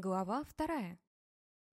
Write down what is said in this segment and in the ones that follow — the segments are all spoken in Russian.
Глава вторая.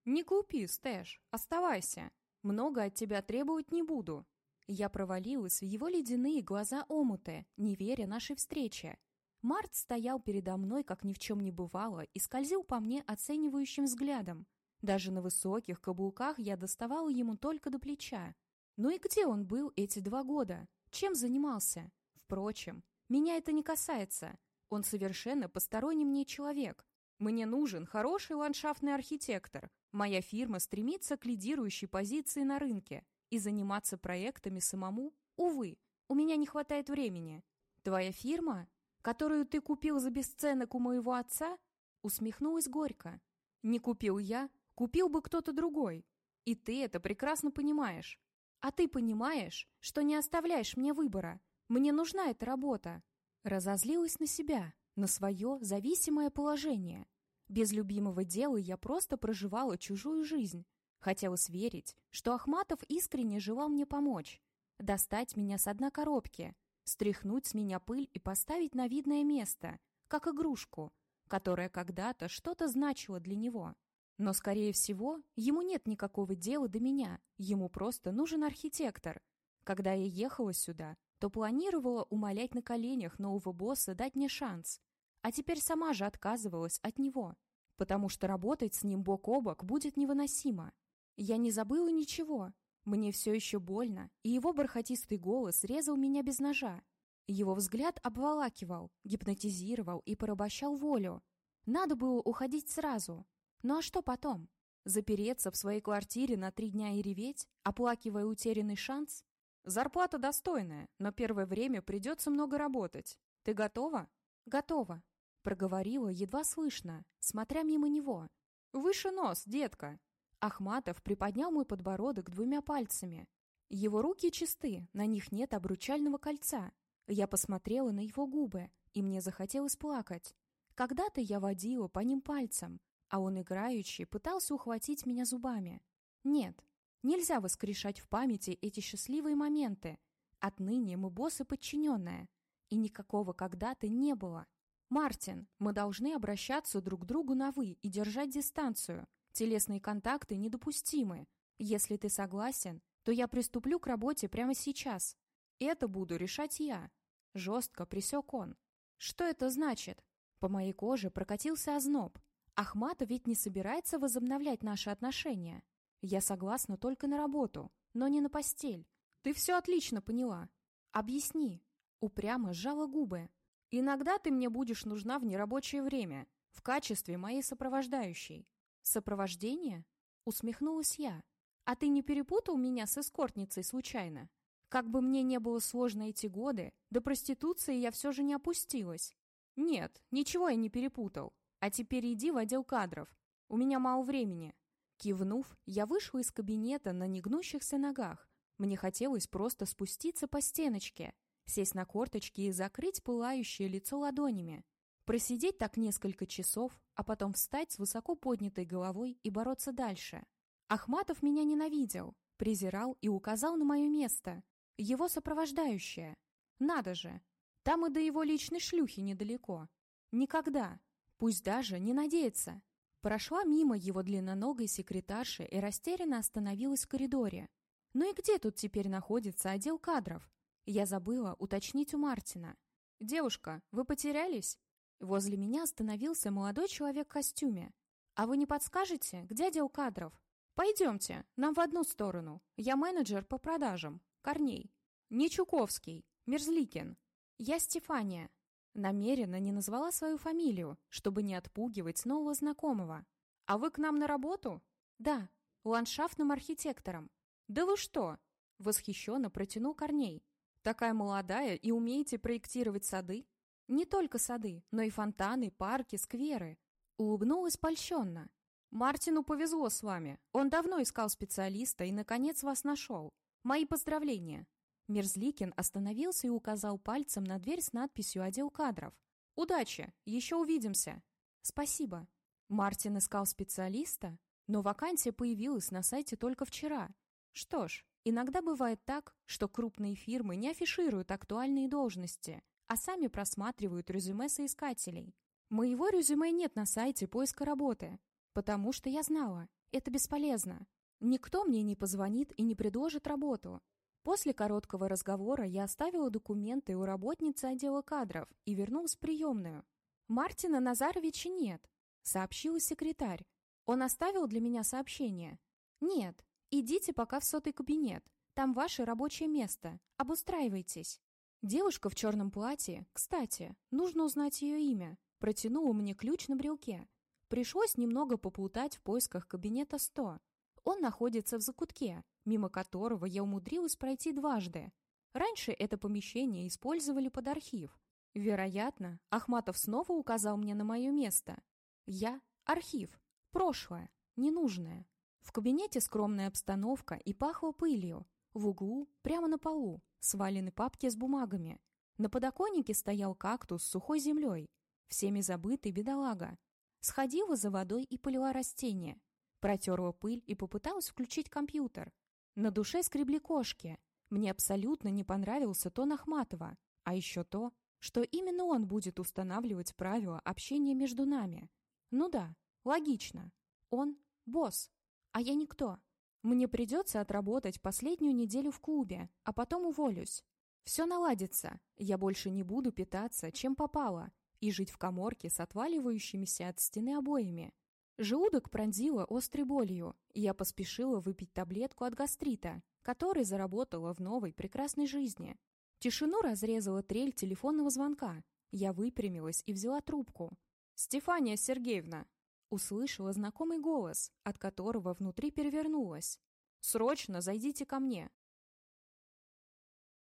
«Не глупи, Стэш, оставайся. Много от тебя требовать не буду». Я провалилась в его ледяные глаза омуты, не веря нашей встрече. Март стоял передо мной, как ни в чем не бывало, и скользил по мне оценивающим взглядом. Даже на высоких каблуках я доставала ему только до плеча. Ну и где он был эти два года? Чем занимался? Впрочем, меня это не касается. Он совершенно посторонний мне человек. Мне нужен хороший ландшафтный архитектор. Моя фирма стремится к лидирующей позиции на рынке. И заниматься проектами самому, увы, у меня не хватает времени. Твоя фирма, которую ты купил за бесценок у моего отца, усмехнулась горько. Не купил я, купил бы кто-то другой. И ты это прекрасно понимаешь. А ты понимаешь, что не оставляешь мне выбора. Мне нужна эта работа. Разозлилась на себя, на свое зависимое положение. Без любимого дела я просто проживала чужую жизнь. Хотелось верить, что Ахматов искренне желал мне помочь. Достать меня с дна коробки, стряхнуть с меня пыль и поставить на видное место, как игрушку, которая когда-то что-то значила для него. Но, скорее всего, ему нет никакого дела до меня, ему просто нужен архитектор. Когда я ехала сюда, то планировала умолять на коленях нового босса дать мне шанс, а теперь сама же отказывалась от него, потому что работать с ним бок о бок будет невыносимо. Я не забыла ничего. Мне все еще больно, и его бархатистый голос резал меня без ножа. Его взгляд обволакивал, гипнотизировал и порабощал волю. Надо было уходить сразу. Ну а что потом? Запереться в своей квартире на три дня и реветь, оплакивая утерянный шанс? Зарплата достойная, но первое время придется много работать. Ты готова? Готова. Проговорила едва слышно, смотря мимо него. «Выше нос, детка!» Ахматов приподнял мой подбородок двумя пальцами. Его руки чисты, на них нет обручального кольца. Я посмотрела на его губы, и мне захотелось плакать. Когда-то я водила по ним пальцем, а он играючи пытался ухватить меня зубами. Нет, нельзя воскрешать в памяти эти счастливые моменты. Отныне мы боссы подчиненная, и никакого когда-то не было. «Мартин, мы должны обращаться друг к другу на «вы» и держать дистанцию. Телесные контакты недопустимы. Если ты согласен, то я приступлю к работе прямо сейчас. Это буду решать я». Жестко присек он. «Что это значит?» По моей коже прокатился озноб. Ахматов ведь не собирается возобновлять наши отношения. Я согласна только на работу, но не на постель. Ты все отлично поняла. Объясни. Упрямо сжала губы. Иногда ты мне будешь нужна в нерабочее время, в качестве моей сопровождающей. Сопровождение? Усмехнулась я. А ты не перепутал меня с эскортницей случайно? Как бы мне не было сложно эти годы, до проституции я все же не опустилась. Нет, ничего я не перепутал. А теперь иди в отдел кадров. У меня мало времени. Кивнув, я вышла из кабинета на негнущихся ногах. Мне хотелось просто спуститься по стеночке, сесть на корточки и закрыть пылающее лицо ладонями. Просидеть так несколько часов, а потом встать с высоко поднятой головой и бороться дальше. Ахматов меня ненавидел, презирал и указал на мое место. Его сопровождающее. Надо же, там и до его личной шлюхи недалеко. Никогда. Пусть даже не надеется. Прошла мимо его длинноногой секретарши и растерянно остановилась в коридоре. Ну и где тут теперь находится отдел кадров? Я забыла уточнить у Мартина. «Девушка, вы потерялись?» Возле меня остановился молодой человек в костюме. «А вы не подскажете, где отдел кадров?» «Пойдемте, нам в одну сторону. Я менеджер по продажам. Корней. Не Чуковский. Мерзликин. Я Стефания». Намеренно не назвала свою фамилию, чтобы не отпугивать нового знакомого. «А вы к нам на работу?» «Да, ландшафтным архитектором». «Да вы что?» Восхищенно протянул Корней. Такая молодая и умеете проектировать сады? Не только сады, но и фонтаны, парки, скверы. Улыбнулась польщенно. Мартину повезло с вами. Он давно искал специалиста и, наконец, вас нашел. Мои поздравления. Мерзликин остановился и указал пальцем на дверь с надписью «Отдел кадров». «Удачи! Еще увидимся!» «Спасибо». Мартин искал специалиста, но вакансия появилась на сайте только вчера. Что ж, Иногда бывает так, что крупные фирмы не афишируют актуальные должности, а сами просматривают резюме соискателей. Моего резюме нет на сайте поиска работы. Потому что я знала, это бесполезно. Никто мне не позвонит и не предложит работу. После короткого разговора я оставила документы у работницы отдела кадров и вернулась в приемную. «Мартина Назаровича нет», — сообщила секретарь. «Он оставил для меня сообщение». «Нет, идите пока в сотый кабинет. Там ваше рабочее место. Обустраивайтесь». Девушка в черном платье, кстати, нужно узнать ее имя, протянула мне ключ на брелке. Пришлось немного поплутать в поисках кабинета 100. Он находится в закутке, мимо которого я умудрилась пройти дважды. Раньше это помещение использовали под архив. Вероятно, Ахматов снова указал мне на мое место. Я — архив. Прошлое. Ненужное. В кабинете скромная обстановка и пахло пылью. В углу, прямо на полу, свалены папки с бумагами. На подоконнике стоял кактус с сухой землей. Всеми забытый бедолага. Сходила за водой и полила растения. Протерла пыль и попыталась включить компьютер. На душе скребли кошки. Мне абсолютно не понравился тон Ахматова. А еще то, что именно он будет устанавливать правила общения между нами. Ну да, логично. Он — босс, а я никто. Мне придется отработать последнюю неделю в клубе, а потом уволюсь. Все наладится, я больше не буду питаться, чем попало, и жить в коморке с отваливающимися от стены обоями. Желудок пронзило острой болью, и я поспешила выпить таблетку от гастрита, который заработала в новой прекрасной жизни. Тишину разрезала трель телефонного звонка. Я выпрямилась и взяла трубку. «Стефания Сергеевна!» Услышала знакомый голос, от которого внутри перевернулась. «Срочно зайдите ко мне.